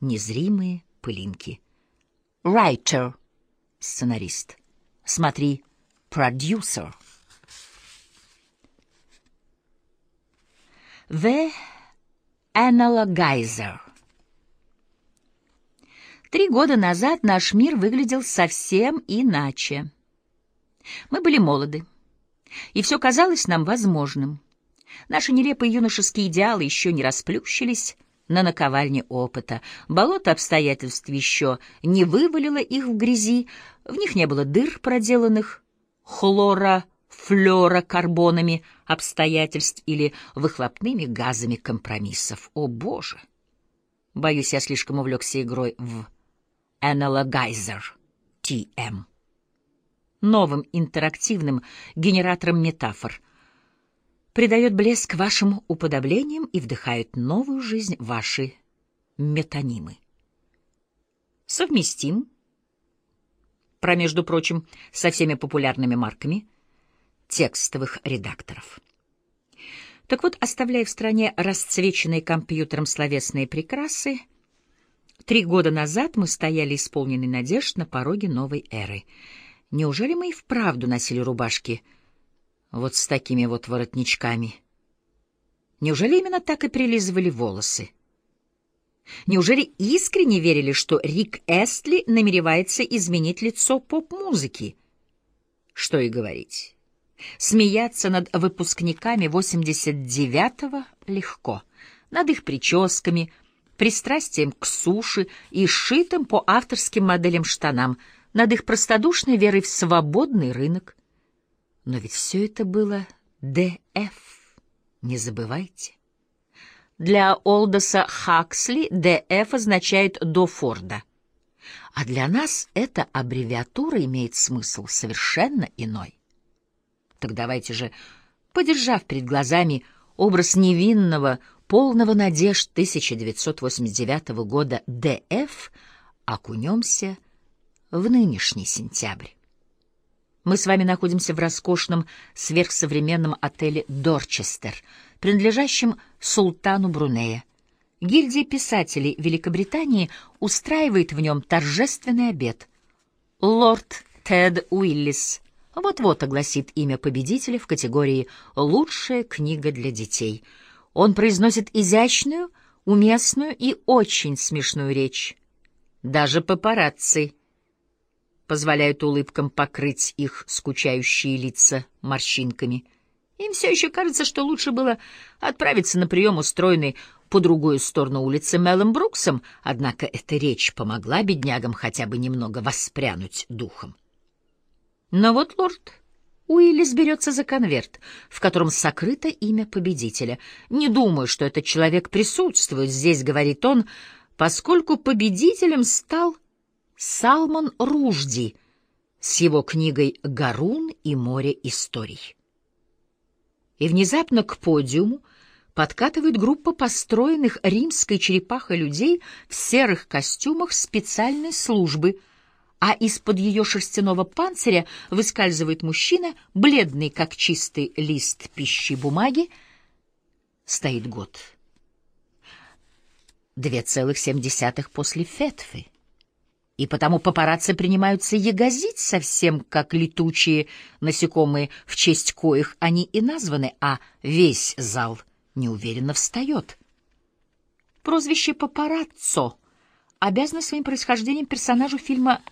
незримые пылинки. Writer — сценарист. Смотри, продюсер. The Analogizer. Три года назад наш мир выглядел совсем иначе. Мы были молоды, и все казалось нам возможным. Наши нелепые юношеские идеалы еще не расплющились на наковальне опыта. Болото обстоятельств еще не вывалило их в грязи, в них не было дыр, проделанных хлора флюорокарбонами обстоятельств или выхлопными газами компромиссов. О, Боже! Боюсь, я слишком увлекся игрой в Analyzer TM. Новым интерактивным генератором метафор придает блеск вашим уподоблениям и вдыхает новую жизнь ваши метонимы. Совместим, про, между прочим, со всеми популярными марками — текстовых редакторов. Так вот, оставляя в стране расцвеченные компьютером словесные прекрасы, три года назад мы стояли исполненные надежд на пороге новой эры. Неужели мы и вправду носили рубашки вот с такими вот воротничками? Неужели именно так и прилизывали волосы? Неужели искренне верили, что Рик Эстли намеревается изменить лицо поп-музыки? Что и говорить. Смеяться над выпускниками 89-го легко, над их прическами, пристрастием к суше и сшитым по авторским моделям штанам, над их простодушной верой в свободный рынок. Но ведь все это было ДФ, не забывайте. Для Олдоса Хаксли ДФ означает «до Форда». А для нас эта аббревиатура имеет смысл совершенно иной. Так давайте же, подержав перед глазами образ невинного, полного надежд 1989 года ДФ, окунемся в нынешний сентябрь. Мы с вами находимся в роскошном сверхсовременном отеле «Дорчестер», принадлежащем султану Брунея. Гильдия писателей Великобритании устраивает в нем торжественный обед. Лорд Тед Уиллис вот-вот огласит имя победителя в категории «Лучшая книга для детей». Он произносит изящную, уместную и очень смешную речь. Даже папарацци позволяют улыбкам покрыть их скучающие лица морщинками. Им все еще кажется, что лучше было отправиться на прием, устроенный по другую сторону улицы Мелом Бруксом, однако эта речь помогла беднягам хотя бы немного воспрянуть духом. Но вот лорд Уиллис берется за конверт, в котором сокрыто имя победителя. «Не думаю, что этот человек присутствует здесь», — говорит он, поскольку победителем стал Салмон Ружди с его книгой «Гарун и море историй». И внезапно к подиуму подкатывает группа построенных римской черепахой людей в серых костюмах специальной службы — а из-под ее шерстяного панциря выскальзывает мужчина, бледный, как чистый лист пищи бумаги. Стоит год. Две целых семь десятых после фетвы. И потому папарацци принимаются ягозить совсем как летучие насекомые, в честь коих они и названы, а весь зал неуверенно встает. Прозвище «папараццо» обязано своим происхождением персонажу фильма